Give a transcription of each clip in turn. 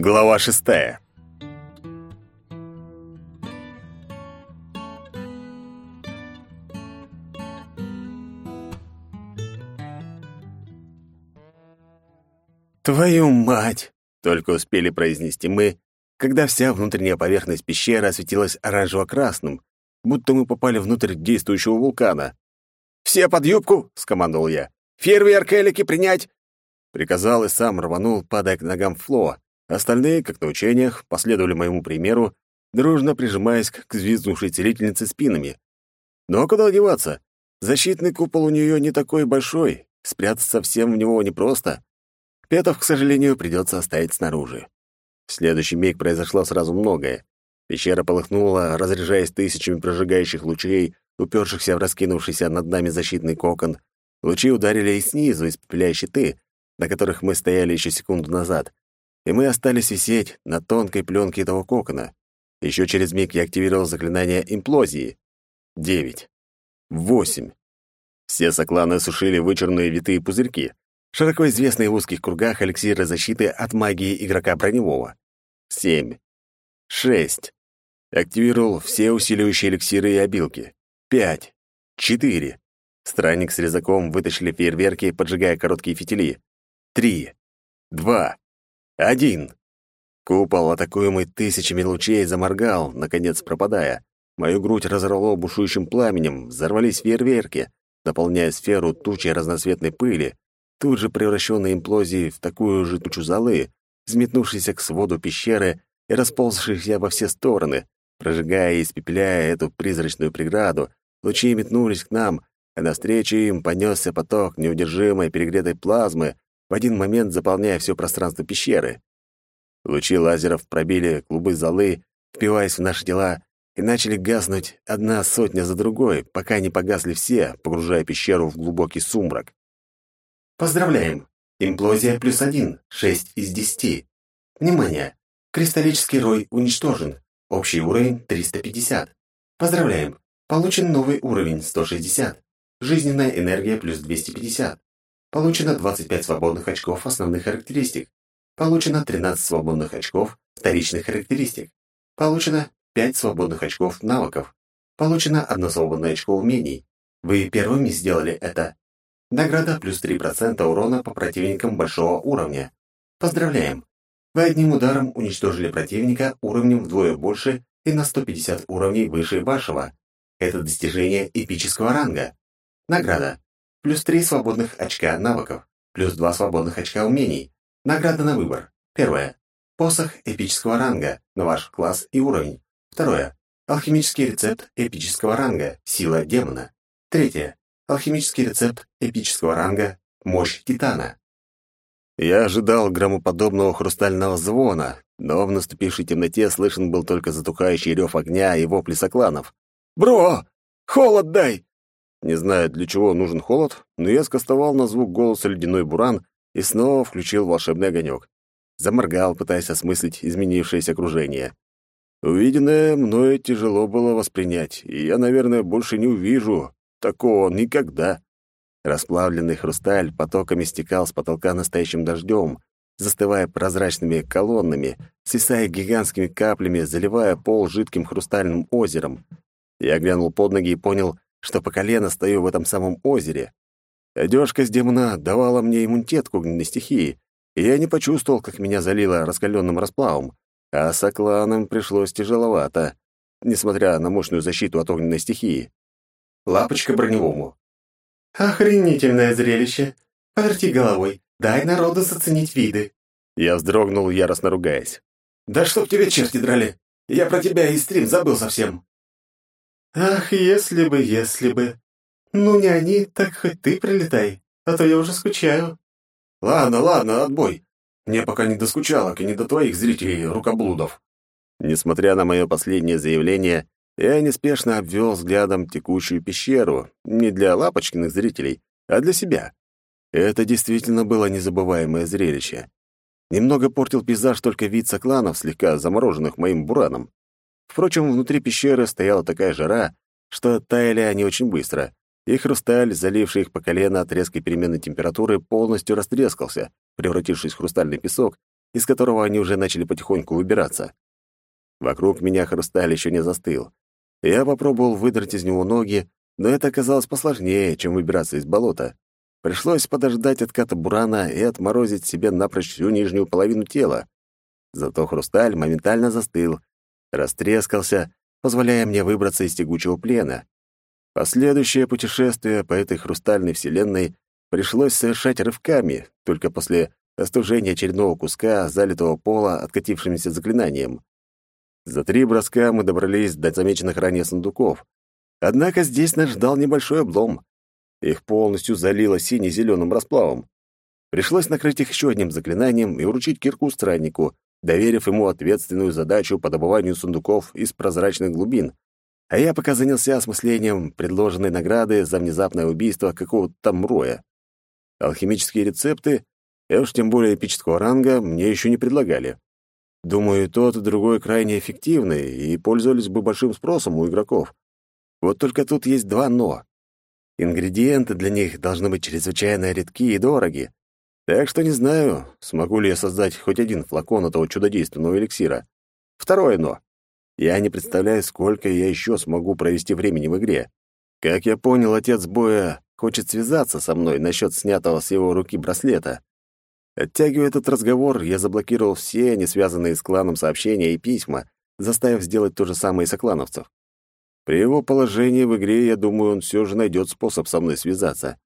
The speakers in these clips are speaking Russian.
Глава шестая. «Твою мать!» — только успели произнести мы, когда вся внутренняя поверхность пещеры осветилась оранжево-красным, будто мы попали внутрь действующего вулкана. «Все под юбку!» — скомандовал я. «Фейерверк элики принять!» Приказал и сам рванул, падая к ногам Фло. Остальные, как на учениях, последовали моему примеру, дружно прижимаясь к взвизгнувшей целительнице спинами. Но куда деваться? Защитный купол у нее не такой большой, спрятаться всем в него непросто. Петов, к сожалению, придется оставить снаружи. В следующий миг произошло сразу многое. Пещера полыхнула, разряжаясь тысячами прожигающих лучей, упершихся в раскинувшийся над нами защитный кокон. Лучи ударили и снизу, испепеляя щиты, на которых мы стояли еще секунду назад, и мы остались висеть на тонкой пленке этого кокона. Еще через миг я активировал заклинание имплозии. Девять. Восемь. Все сокланы сушили вычурные витые пузырьки, широко известные в узких кругах эликсиры защиты от магии игрока броневого. Семь. Шесть. Активировал все усиливающие эликсиры и обилки. Пять. Четыре. Странник с резаком вытащили фейерверки, поджигая короткие фитили. Три. Два. Один. Купол, атакуемый тысячами лучей, заморгал, наконец пропадая. Мою грудь разорвало бушующим пламенем, взорвались фейерверки, наполняя сферу тучей разноцветной пыли, тут же превращенной имплозией в такую же тучу золы, взметнувшейся к своду пещеры и расползшихся во все стороны, прожигая и испепеляя эту призрачную преграду, лучи метнулись к нам, а навстречу им понесся поток неудержимой перегретой плазмы, в один момент заполняя все пространство пещеры. Лучи лазеров пробили клубы золы, впиваясь в наши тела, и начали гаснуть одна сотня за другой, пока не погасли все, погружая пещеру в глубокий сумрак. Поздравляем! Имплозия плюс один, шесть из десяти. Внимание! Кристаллический рой уничтожен. Общий уровень 350. Поздравляем! Получен новый уровень 160. Жизненная энергия плюс 250. Получено 25 свободных очков основных характеристик. Получено 13 свободных очков вторичных характеристик. Получено 5 свободных очков навыков. Получено 1 свободное очко умений. Вы первыми сделали это. Награда плюс 3% урона по противникам большого уровня. Поздравляем! Вы одним ударом уничтожили противника уровнем вдвое больше и на 150 уровней выше вашего. Это достижение эпического ранга. Награда. Плюс 3 свободных очка навыков. Плюс 2 свободных очка умений. Награда на выбор. Первое. Посох эпического ранга на ваш класс и уровень. Второе. Алхимический рецепт эпического ранга «Сила демона». Третье. Алхимический рецепт эпического ранга «Мощь титана». Я ожидал громоподобного хрустального звона, но в наступившей темноте слышен был только затухающий рев огня и вопли сокланов. «Бро! Холод дай!» Не знаю, для чего нужен холод, но я скостовал на звук голоса ледяной буран и снова включил волшебный огонек. Заморгал, пытаясь осмыслить изменившееся окружение. Увиденное мною тяжело было воспринять, и я, наверное, больше не увижу такого никогда. Расплавленный хрусталь потоками стекал с потолка настоящим дождем, застывая прозрачными колоннами, свисая гигантскими каплями, заливая пол жидким хрустальным озером. Я глянул под ноги и понял, что по колено стою в этом самом озере. Одежка с демона давала мне иммунитет к огненной стихии, и я не почувствовал, как меня залило раскаленным расплавом, а с окланом пришлось тяжеловато, несмотря на мощную защиту от огненной стихии. Лапочка броневому. Охренительное зрелище. Поверти головой, дай народу заценить виды. Я вздрогнул, яростно ругаясь. Да чтоб тебе черти драли. Я про тебя и стрим забыл совсем. Ах, если бы, если бы. Ну, не они, так хоть ты прилетай, а то я уже скучаю. Ладно, ладно, отбой. Мне пока не до скучалок и не до твоих зрителей, рукоблудов. Несмотря на мое последнее заявление, я неспешно обвел взглядом текущую пещеру, не для лапочкиных зрителей, а для себя. Это действительно было незабываемое зрелище. Немного портил пейзаж только вид сокланов, слегка замороженных моим бураном. Впрочем, внутри пещеры стояла такая жара, что таяли они очень быстро, и хрусталь, заливший их по колено от резкой перемены температуры, полностью растрескался, превратившись в хрустальный песок, из которого они уже начали потихоньку выбираться. Вокруг меня хрусталь еще не застыл. Я попробовал выдрать из него ноги, но это оказалось посложнее, чем выбираться из болота. Пришлось подождать отката бурана и отморозить себе напрочь всю нижнюю половину тела. Зато хрусталь моментально застыл, растрескался, позволяя мне выбраться из тягучего плена. Последующее путешествие по этой хрустальной вселенной пришлось совершать рывками, только после остужения очередного куска залитого пола откатившимся заклинанием. За три броска мы добрались до замеченных ранее сундуков. Однако здесь нас ждал небольшой облом. Их полностью залило сине-зеленым расплавом. Пришлось накрыть их еще одним заклинанием и уручить кирку страннику, доверив ему ответственную задачу по добыванию сундуков из прозрачных глубин. А я пока занялся осмыслением предложенной награды за внезапное убийство какого-то там роя. Алхимические рецепты, и уж тем более эпического ранга, мне еще не предлагали. Думаю, тот и другой крайне эффективны и пользовались бы большим спросом у игроков. Вот только тут есть два «но». Ингредиенты для них должны быть чрезвычайно редки и дороги. Так что не знаю, смогу ли я создать хоть один флакон этого чудодейственного эликсира. Второе «но». Я не представляю, сколько я еще смогу провести времени в игре. Как я понял, отец Боя хочет связаться со мной насчет снятого с его руки браслета. Оттягивая этот разговор, я заблокировал все не связанные с кланом сообщения и письма, заставив сделать то же самое и соклановцев. При его положении в игре, я думаю, он все же найдет способ со мной связаться.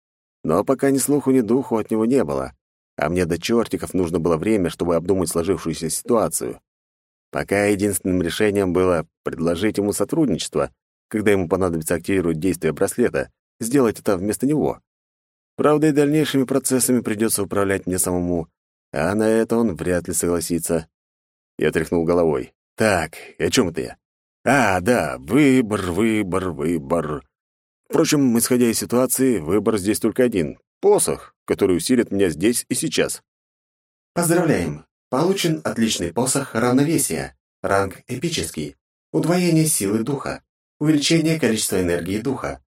Но пока ни слуху, ни духу от него не было. А мне до чертиков нужно было время, чтобы обдумать сложившуюся ситуацию. Пока единственным решением было предложить ему сотрудничество, когда ему понадобится активировать действие браслета, сделать это вместо него. Правда, и дальнейшими процессами придется управлять мне самому, а на это он вряд ли согласится. Я тряхнул головой. «Так, о чем это я?» «А, да, выбор, выбор, выбор». Впрочем, исходя из ситуации, выбор здесь только один — посох, который усилит меня здесь и сейчас. Поздравляем! Получен отличный посох равновесия. Ранг эпический. Удвоение силы духа. Увеличение количества энергии духа.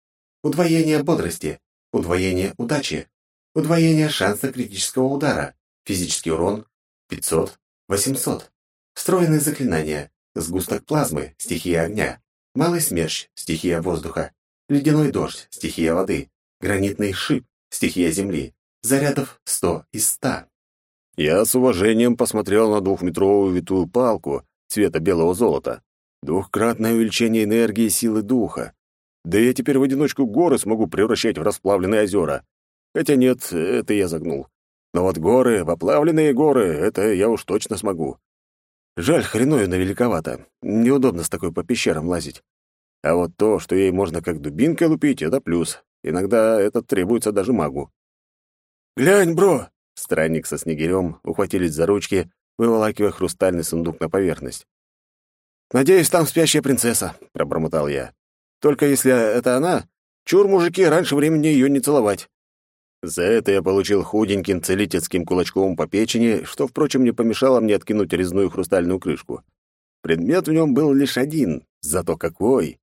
Удвоение бодрости удвоение удачи, удвоение шанса критического удара, физический урон 500, 800. Встроенные заклинания, сгусток плазмы, стихия огня, малый смерч, стихия воздуха, ледяной дождь, стихия воды, гранитный шип, стихия земли, зарядов 100 из 100. Я с уважением посмотрел на двухметровую витую палку цвета белого золота. Двухкратное увеличение энергии силы духа. Да я теперь в одиночку горы смогу превращать в расплавленные озера. Хотя нет, это я загнул. Но вот горы, воплавленные горы, это я уж точно смогу. Жаль, хреновина великовато. Неудобно с такой по пещерам лазить. А вот то, что ей можно как дубинкой лупить, это плюс. Иногда это требуется даже магу. «Глянь, бро!» Странник со снегирем ухватились за ручки, выволакивая хрустальный сундук на поверхность. «Надеюсь, там спящая принцесса», — пробормотал я. Только если это она, чур, мужики, раньше времени ее не целовать. За это я получил худеньким целительским кулачком по печени, что, впрочем, не помешало мне откинуть резную хрустальную крышку. Предмет в нем был лишь один, зато какой!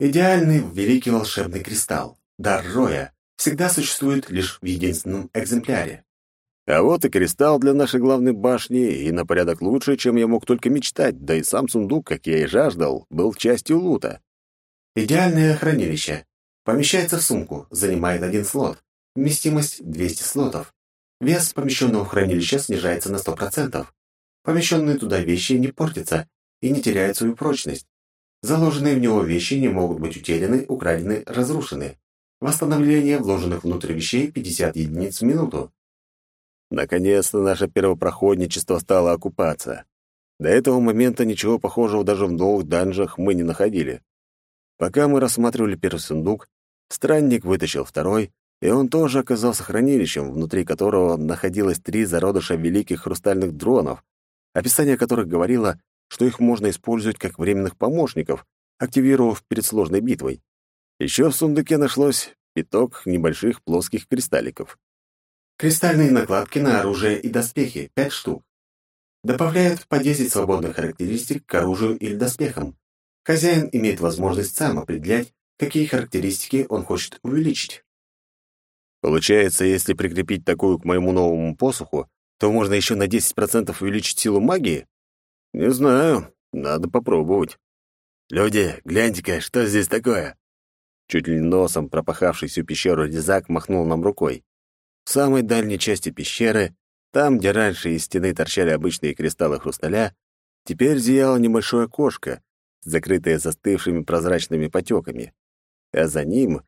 Идеальный великий волшебный кристалл, дар Роя, всегда существует лишь в единственном экземпляре. А вот и кристалл для нашей главной башни, и на порядок лучше, чем я мог только мечтать, да и сам сундук, как я и жаждал, был частью лута. Идеальное хранилище. Помещается в сумку, занимает один слот. Вместимость 200 слотов. Вес помещенного хранилища снижается на 100%. Помещенные туда вещи не портятся и не теряют свою прочность. Заложенные в него вещи не могут быть утеряны, украдены, разрушены. Восстановление вложенных внутрь вещей 50 единиц в минуту. Наконец-то наше первопроходничество стало окупаться. До этого момента ничего похожего даже в новых данжах мы не находили. Пока мы рассматривали первый сундук, странник вытащил второй, и он тоже оказался хранилищем, внутри которого находилось три зародыша великих хрустальных дронов, описание которых говорило, что их можно использовать как временных помощников, активировав перед сложной битвой. Еще в сундуке нашлось пяток небольших плоских кристалликов. Кристальные накладки на оружие и доспехи — пять штук. Добавляют по 10 свободных характеристик к оружию или доспехам. Хозяин имеет возможность сам определять, какие характеристики он хочет увеличить. Получается, если прикрепить такую к моему новому посоху, то можно еще на 10% увеличить силу магии? Не знаю, надо попробовать. Люди, гляньте-ка, что здесь такое? Чуть ли носом пропахавший всю пещеру резак махнул нам рукой. В самой дальней части пещеры, там, где раньше из стены торчали обычные кристаллы хрусталя, теперь зияло небольшое окошко, закрытое застывшими прозрачными потеками. А за ним,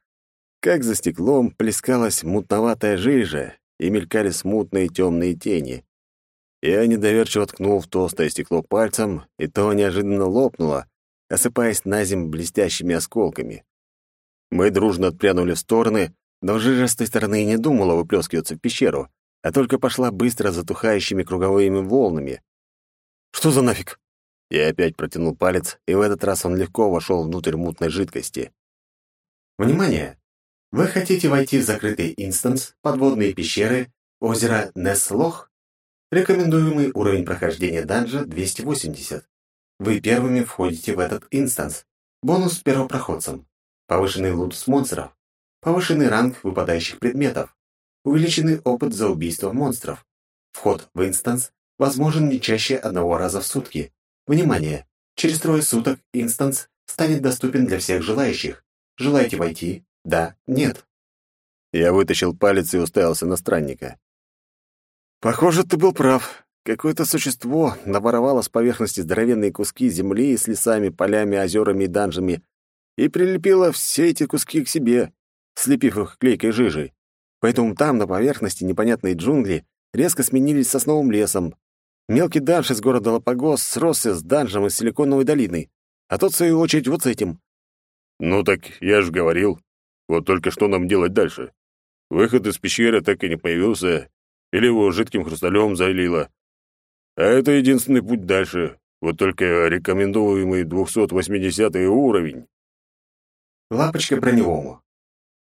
как за стеклом, плескалась мутноватая жижа, и мелькали смутные темные тени. Я недоверчиво ткнул в толстое стекло пальцем, и то неожиданно лопнуло, осыпаясь на земь блестящими осколками. Мы дружно отпрянули в стороны, но жижа с той стороны и не думала выплескиваться в пещеру, а только пошла быстро затухающими круговыми волнами. «Что за нафиг?» Я опять протянул палец, и в этот раз он легко вошел внутрь мутной жидкости. «Внимание! Вы хотите войти в закрытый инстанс, подводные пещеры, озеро Неслох? Рекомендуемый уровень прохождения данжа 280. Вы первыми входите в этот инстанс. Бонус первопроходцам. Повышенный лут с монстров. Повышенный ранг выпадающих предметов. Увеличенный опыт за убийство монстров. Вход в инстанс возможен не чаще одного раза в сутки. Внимание! Через трое суток инстанс станет доступен для всех желающих. Желаете войти? Да, нет. Я вытащил палец и уставился на странника. Похоже, ты был прав. Какое-то существо наворовало с поверхности здоровенные куски земли с лесами, полями, озерами и данжами и прилепило все эти куски к себе, слепив их клейкой жижей. Поэтому там, на поверхности, непонятные джунгли резко сменились сосновым лесом. Мелкий данж из города Лапагос сросся с данжем из Силиконовой долины, а тот, в свою очередь, вот с этим. «Ну так я же говорил. Вот только что нам делать дальше? Выход из пещеры так и не появился, или его жидким хрусталем залило. А это единственный путь дальше, вот только рекомендуемый 280 уровень. Лапочка броневому.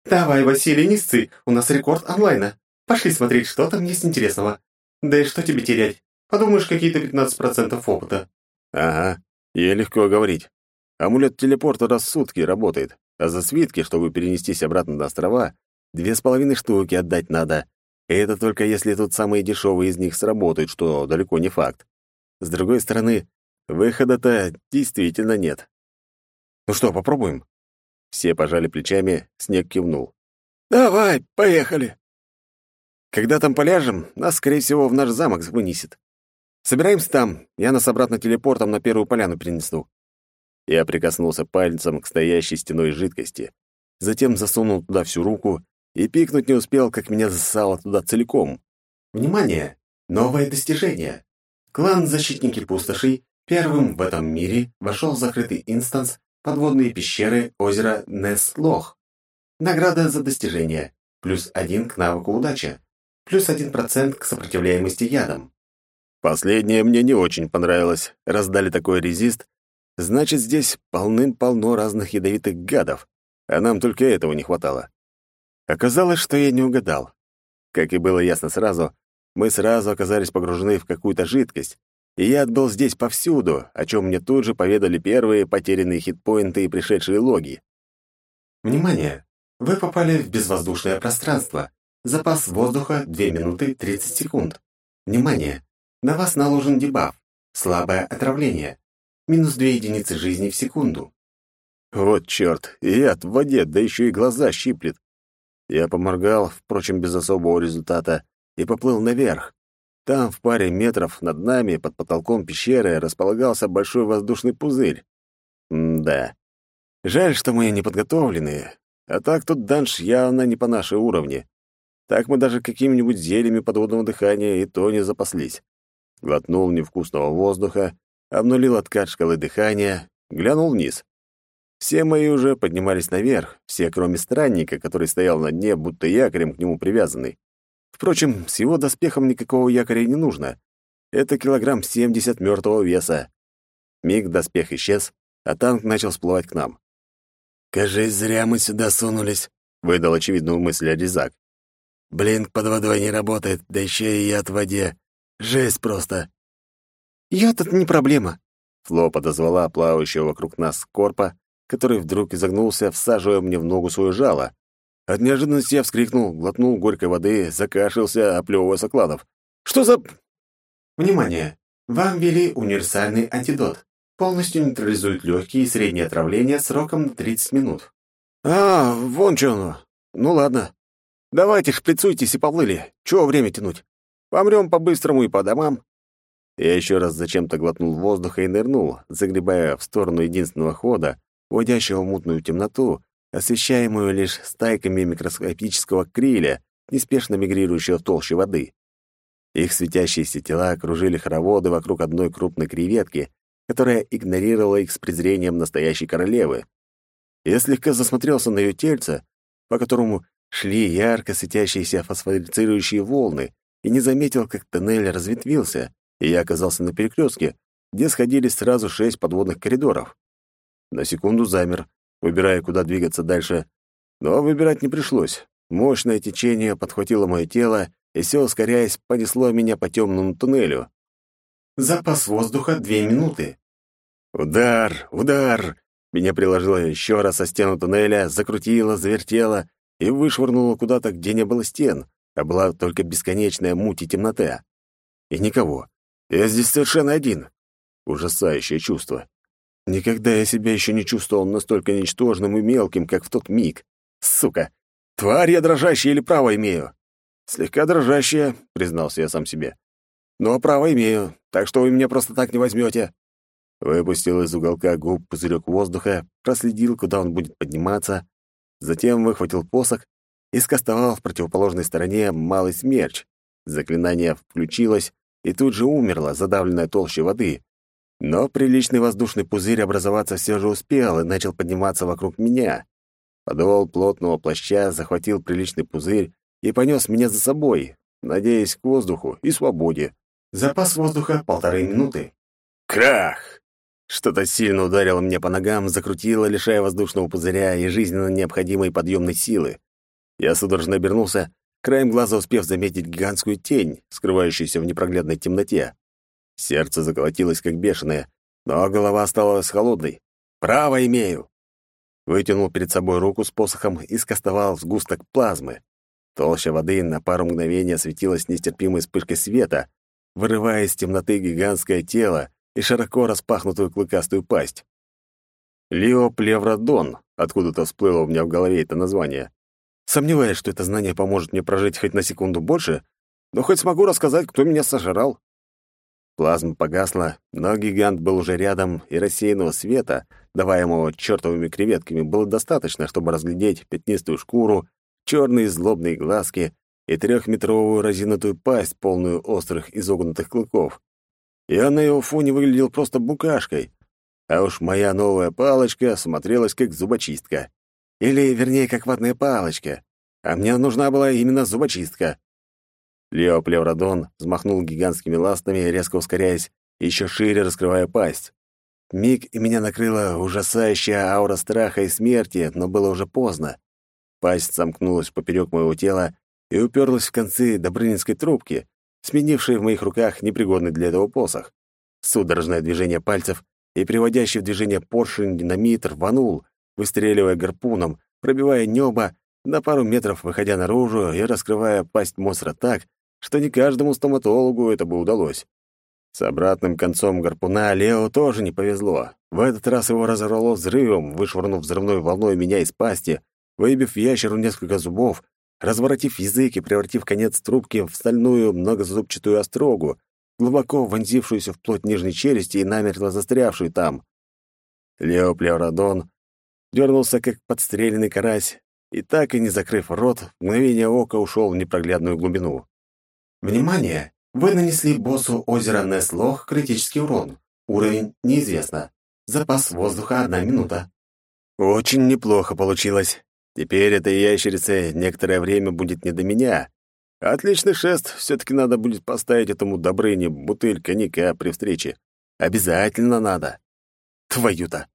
«Давай, Василий, не сцы, у нас рекорд онлайна. Пошли смотреть, что там есть интересного. Да и что тебе терять? Подумаешь, какие-то 15% опыта». «Ага, ей легко говорить. Амулет телепорта раз в сутки работает, а за свитки, чтобы перенестись обратно на острова, две с половиной штуки отдать надо. И это только если тут самые дешевые из них сработают, что далеко не факт. С другой стороны, выхода-то действительно нет. Ну что, попробуем? Все пожали плечами, Снег кивнул. «Давай, поехали!» «Когда там поляжем, нас, скорее всего, в наш замок вынесет. Собираемся там, я нас обратно телепортом на первую поляну принесу». Я прикоснулся пальцем к стоящей стеной жидкости, затем засунул туда всю руку и пикнуть не успел, как меня засало туда целиком. «Внимание! Новое достижение! Клан Защитники Пустошей первым в этом мире вошел в закрытый инстанс Подводные пещеры озера Неслох. Награда за достижение. Плюс один к навыку удача. Плюс один процент к сопротивляемости ядам. Последнее мне не очень понравилось. Раздали такой резист. Значит, здесь полным-полно разных ядовитых гадов. А нам только этого не хватало. Оказалось, что я не угадал. Как и было ясно сразу, мы сразу оказались погружены в какую-то жидкость, и яд был здесь повсюду, о чем мне тут же поведали первые потерянные хитпоинты и пришедшие логи. Внимание! Вы попали в безвоздушное пространство. Запас воздуха 2 минуты 30 секунд. Внимание! На вас наложен дебаф. Слабое отравление. Минус 2 единицы жизни в секунду. Вот черт, яд в воде, да еще и глаза щиплет. Я поморгал, впрочем, без особого результата, и поплыл наверх, там, в паре метров над нами, под потолком пещеры, располагался большой воздушный пузырь. М да. Жаль, что мы не подготовленные. А так тут данж явно не по нашей уровне. Так мы даже какими-нибудь зельями подводного дыхания и то не запаслись. Глотнул невкусного воздуха, обнулил откат шкалы дыхания, глянул вниз. Все мои уже поднимались наверх, все, кроме странника, который стоял на дне, будто якорем к нему привязанный. Впрочем, с его доспехом никакого якоря не нужно. Это килограмм семьдесят мертвого веса. Миг доспех исчез, а танк начал всплывать к нам. «Кажись, зря мы сюда сунулись», — выдал очевидную мысль Аризак. «Блинк под водой не работает, да еще и яд в воде. Жесть просто». «Яд — это не проблема», — Фло подозвала плавающего вокруг нас корпа, который вдруг изогнулся, всаживая мне в ногу свое жало, от неожиданности я вскрикнул, глотнул горькой воды, закашлялся, оплевывая сокладов. «Что за...» Внимание! Вам ввели универсальный антидот. Полностью нейтрализует легкие и средние отравления сроком на 30 минут. А, вон что оно. Ну ладно. Давайте шприцуйтесь и поплыли. Чего время тянуть? Помрем по-быстрому и по домам. Я еще раз зачем-то глотнул воздуха и нырнул, загребая в сторону единственного хода, уводящего в мутную темноту, освещаемую лишь стайками микроскопического криля, неспешно мигрирующего в толще воды. Их светящиеся тела окружили хороводы вокруг одной крупной креветки, которая игнорировала их с презрением настоящей королевы. Я слегка засмотрелся на ее тельце, по которому шли ярко светящиеся фосфорицирующие волны, и не заметил, как тоннель разветвился, и я оказался на перекрестке, где сходились сразу шесть подводных коридоров. На секунду замер, выбирая, куда двигаться дальше, но выбирать не пришлось. Мощное течение подхватило мое тело, и все, ускоряясь, понесло меня по темному туннелю. Запас воздуха — две минуты. Удар! Удар! Меня приложило еще раз о стену туннеля, закрутило, завертело и вышвырнуло куда-то, где не было стен, а была только бесконечная муть и темнота. И никого. Я здесь совершенно один. Ужасающее чувство. Никогда я себя еще не чувствовал настолько ничтожным и мелким, как в тот миг. Сука! Тварь я дрожащая или право имею? Слегка дрожащая, признался я сам себе. Но право имею, так что вы меня просто так не возьмете. Выпустил из уголка губ пузырек воздуха, проследил, куда он будет подниматься, затем выхватил посох и скостовал в противоположной стороне малый смерч. Заклинание включилось и тут же умерло, задавленное толщей воды. Но приличный воздушный пузырь образоваться все же успел и начал подниматься вокруг меня. Подол плотного плаща захватил приличный пузырь и понес меня за собой, надеясь к воздуху и свободе. Запас воздуха — полторы минуты. Крах! Что-то сильно ударило мне по ногам, закрутило, лишая воздушного пузыря и жизненно необходимой подъемной силы. Я судорожно обернулся, краем глаза успев заметить гигантскую тень, скрывающуюся в непроглядной темноте. Сердце заколотилось, как бешеное, но голова осталась холодной. «Право имею!» Вытянул перед собой руку с посохом и скостовал сгусток плазмы. Толща воды на пару мгновений осветилась нестерпимой вспышкой света, вырывая из темноты гигантское тело и широко распахнутую клыкастую пасть. Леоплевродон, откуда-то всплыло у меня в голове это название. Сомневаюсь, что это знание поможет мне прожить хоть на секунду больше, но хоть смогу рассказать, кто меня сожрал. Плазма погасла, но гигант был уже рядом, и рассеянного света, даваемого чертовыми креветками, было достаточно, чтобы разглядеть пятнистую шкуру, черные злобные глазки и трехметровую разинутую пасть, полную острых изогнутых клыков. Я на его фоне выглядел просто букашкой, а уж моя новая палочка смотрелась как зубочистка. Или, вернее, как ватная палочка. А мне нужна была именно зубочистка. Лео Плевродон взмахнул гигантскими ластами, резко ускоряясь, еще шире раскрывая пасть. Миг и меня накрыла ужасающая аура страха и смерти, но было уже поздно. Пасть сомкнулась поперек моего тела и уперлась в концы добрынинской трубки, сменившей в моих руках непригодный для этого посох. Судорожное движение пальцев и приводящий в движение поршень динамит рванул, выстреливая гарпуном, пробивая небо, на пару метров выходя наружу и раскрывая пасть монстра так, что не каждому стоматологу это бы удалось. С обратным концом гарпуна Лео тоже не повезло. В этот раз его разорвало взрывом, вышвырнув взрывной волной меня из пасти, выбив ящеру несколько зубов, разворотив язык и превратив конец трубки в стальную многозубчатую острогу, глубоко вонзившуюся в плоть нижней челюсти и намертво застрявшую там. Лео Плеородон дернулся, как подстреленный карась, и так и не закрыв рот, мгновение ока ушел в непроглядную глубину. «Внимание! Вы нанесли боссу озера Неслох критический урон. Уровень неизвестно. Запас воздуха — одна минута». «Очень неплохо получилось. Теперь этой ящерице некоторое время будет не до меня. Отличный шест, все-таки надо будет поставить этому Добрыне бутыль коньяка при встрече. Обязательно надо. Твою-то!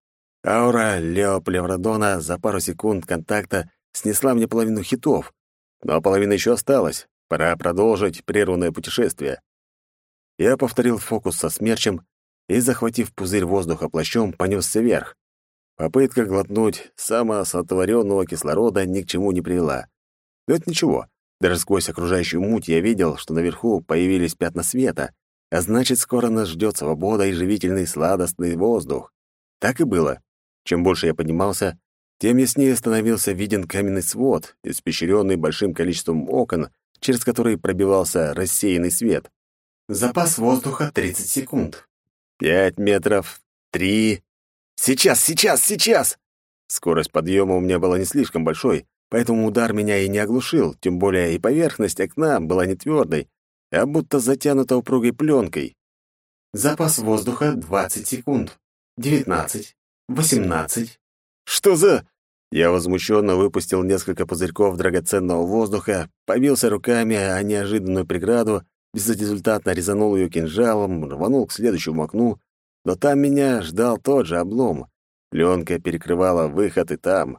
Аура Лео Плевродона за пару секунд контакта снесла мне половину хитов, но половина еще осталась. Пора продолжить прерванное путешествие. Я повторил фокус со смерчем и, захватив пузырь воздуха плащом, понесся вверх. Попытка глотнуть самосотворенного кислорода ни к чему не привела. Но это ничего. Даже сквозь окружающую муть я видел, что наверху появились пятна света, а значит, скоро нас ждет свобода и живительный сладостный воздух. Так и было. Чем больше я поднимался, тем яснее становился виден каменный свод, испещренный большим количеством окон, через которые пробивался рассеянный свет. Запас воздуха 30 секунд. Пять метров, три. Сейчас, сейчас, сейчас! Скорость подъема у меня была не слишком большой, поэтому удар меня и не оглушил, тем более и поверхность окна была не твердой, а будто затянута упругой пленкой. Запас воздуха 20 секунд. 19, 18. Что за... Я возмущенно выпустил несколько пузырьков драгоценного воздуха, побился руками о неожиданную преграду, безрезультатно резанул ее кинжалом, рванул к следующему окну, но там меня ждал тот же облом. Пленка перекрывала выход и там.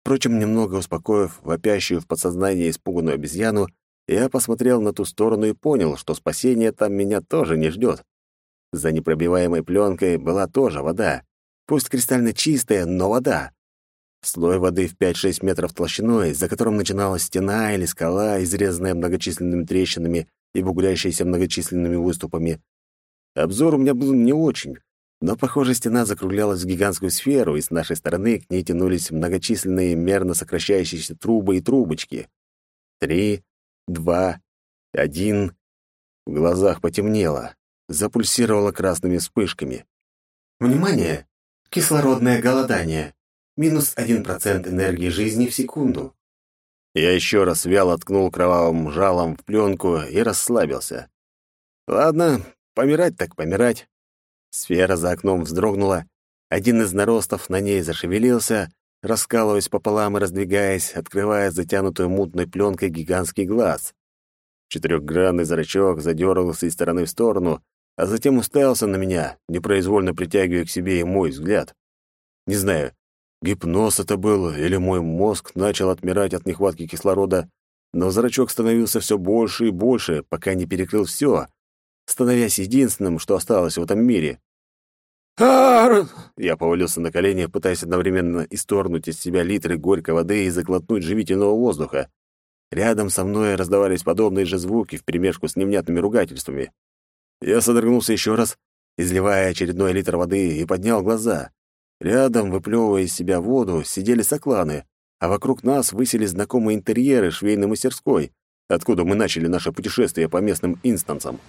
Впрочем, немного успокоив вопящую в подсознании испуганную обезьяну, я посмотрел на ту сторону и понял, что спасение там меня тоже не ждет. За непробиваемой пленкой была тоже вода. Пусть кристально чистая, но вода. Слой воды в 5-6 метров толщиной, за которым начиналась стена или скала, изрезанная многочисленными трещинами и бугрящаяся многочисленными выступами. Обзор у меня был не очень, но, похоже, стена закруглялась в гигантскую сферу, и с нашей стороны к ней тянулись многочисленные мерно сокращающиеся трубы и трубочки. Три, два, один. В глазах потемнело, запульсировало красными вспышками. «Внимание! Кислородное голодание. Минус один процент энергии жизни в секунду». Я еще раз вяло ткнул кровавым жалом в пленку и расслабился. «Ладно, помирать так помирать. Сфера за окном вздрогнула. Один из наростов на ней зашевелился, раскалываясь пополам и раздвигаясь, открывая затянутую мутной пленкой гигантский глаз. Четырехгранный зрачок задергался из стороны в сторону, а затем уставился на меня, непроизвольно притягивая к себе и мой взгляд. Не знаю, гипноз это был или мой мозг начал отмирать от нехватки кислорода, но зрачок становился все больше и больше, пока не перекрыл все, становясь единственным, что осталось в этом мире. Ар! Я повалился на колени, пытаясь одновременно исторгнуть из себя литры горькой воды и заглотнуть живительного воздуха. Рядом со мной раздавались подобные же звуки вперемешку с невнятными ругательствами. Я содрогнулся еще раз, изливая очередной литр воды, и поднял глаза. Рядом, выплевывая из себя воду, сидели сокланы, а вокруг нас высились знакомые интерьеры швейной мастерской, откуда мы начали наше путешествие по местным инстансам.